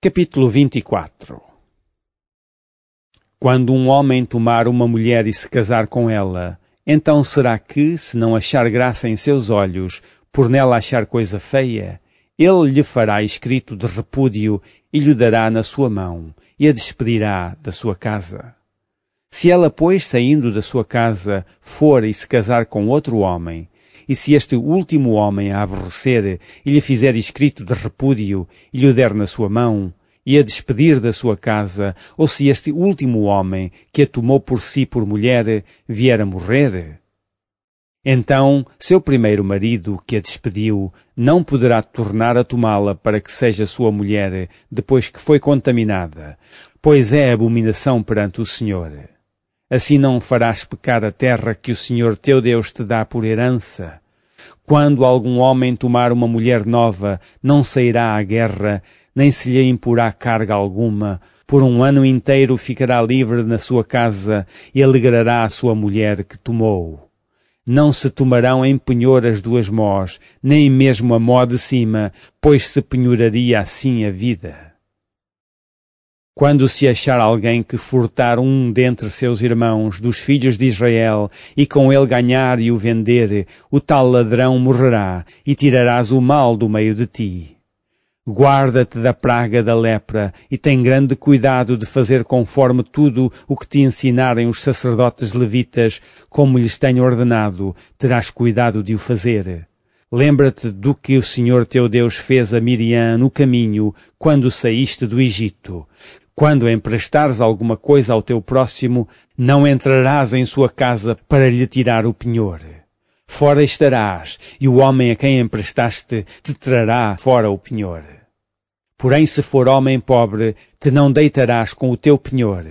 Capítulo 24 Quando um homem tomar uma mulher e se casar com ela, então será que, se não achar graça em seus olhos, por nela achar coisa feia, ele lhe fará escrito de repúdio e lhe dará na sua mão, e a despedirá da sua casa. Se ela, pois, saindo da sua casa, for e se casar com outro homem, e se este último homem a aborrecer e lhe fizer escrito de repúdio e lhe o der na sua mão, e a despedir da sua casa, ou se este último homem, que a tomou por si por mulher, vier a morrer? Então, seu primeiro marido, que a despediu, não poderá tornar a tomá-la para que seja sua mulher, depois que foi contaminada, pois é abominação perante o Senhor. Assim não farás pecar a terra que o Senhor teu Deus te dá por herança. Quando algum homem tomar uma mulher nova, não sairá à guerra, nem se lhe imporá carga alguma. Por um ano inteiro ficará livre na sua casa e alegrará a sua mulher que tomou. Não se tomarão em penhor as duas mós, nem mesmo a mó de cima, pois se penhoraria assim a vida. Quando se achar alguém que furtar um dentre seus irmãos, dos filhos de Israel, e com ele ganhar e o vender, o tal ladrão morrerá, e tirarás o mal do meio de ti. Guarda-te da praga da lepra, e tem grande cuidado de fazer conforme tudo o que te ensinarem os sacerdotes levitas, como lhes tenho ordenado, terás cuidado de o fazer. Lembra-te do que o Senhor teu Deus fez a Miriam no caminho, quando saíste do Egito. Quando emprestares alguma coisa ao teu próximo, não entrarás em sua casa para lhe tirar o penhor. Fora estarás, e o homem a quem emprestaste te trará fora o penhor. Porém, se for homem pobre, te não deitarás com o teu penhor.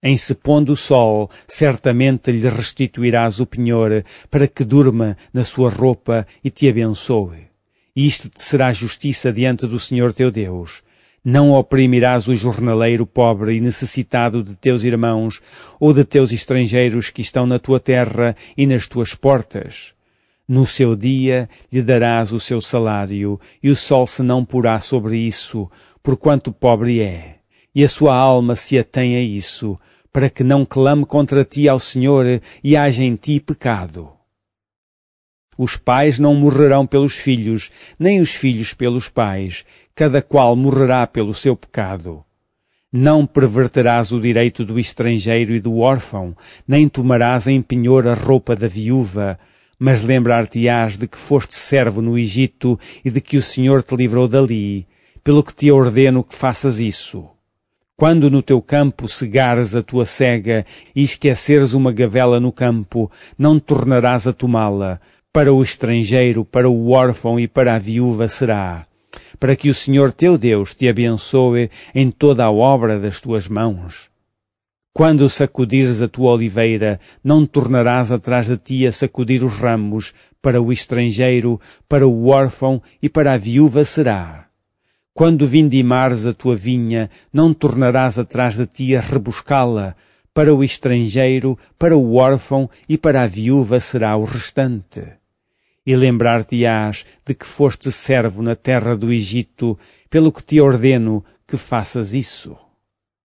Em se pondo o sol, certamente lhe restituirás o penhor, para que durma na sua roupa e te abençoe. Isto te será justiça diante do Senhor teu Deus não oprimirás o jornaleiro pobre e necessitado de teus irmãos ou de teus estrangeiros que estão na tua terra e nas tuas portas. No seu dia lhe darás o seu salário, e o sol se não porá sobre isso, porquanto pobre é. E a sua alma se atém a isso, para que não clame contra ti ao Senhor e haja em ti pecado. Os pais não morrerão pelos filhos, nem os filhos pelos pais, cada qual morrerá pelo seu pecado. Não perverterás o direito do estrangeiro e do órfão, nem tomarás em penhor a roupa da viúva, mas lembrar-te-ás de que foste servo no Egito e de que o Senhor te livrou dali, pelo que te ordeno que faças isso. Quando no teu campo cegares a tua cega e esqueceres uma gavela no campo, não tornarás a tomá-la, para o estrangeiro, para o órfão e para a viúva será, para que o Senhor teu Deus te abençoe em toda a obra das tuas mãos. Quando sacudires a tua oliveira, não tornarás atrás de ti a sacudir os ramos, para o estrangeiro, para o órfão e para a viúva será. Quando vindimares a tua vinha, não tornarás atrás de ti a rebuscá-la, para o estrangeiro, para o órfão e para a viúva será o restante e lembrar-te-ás de que foste servo na terra do Egito, pelo que te ordeno que faças isso.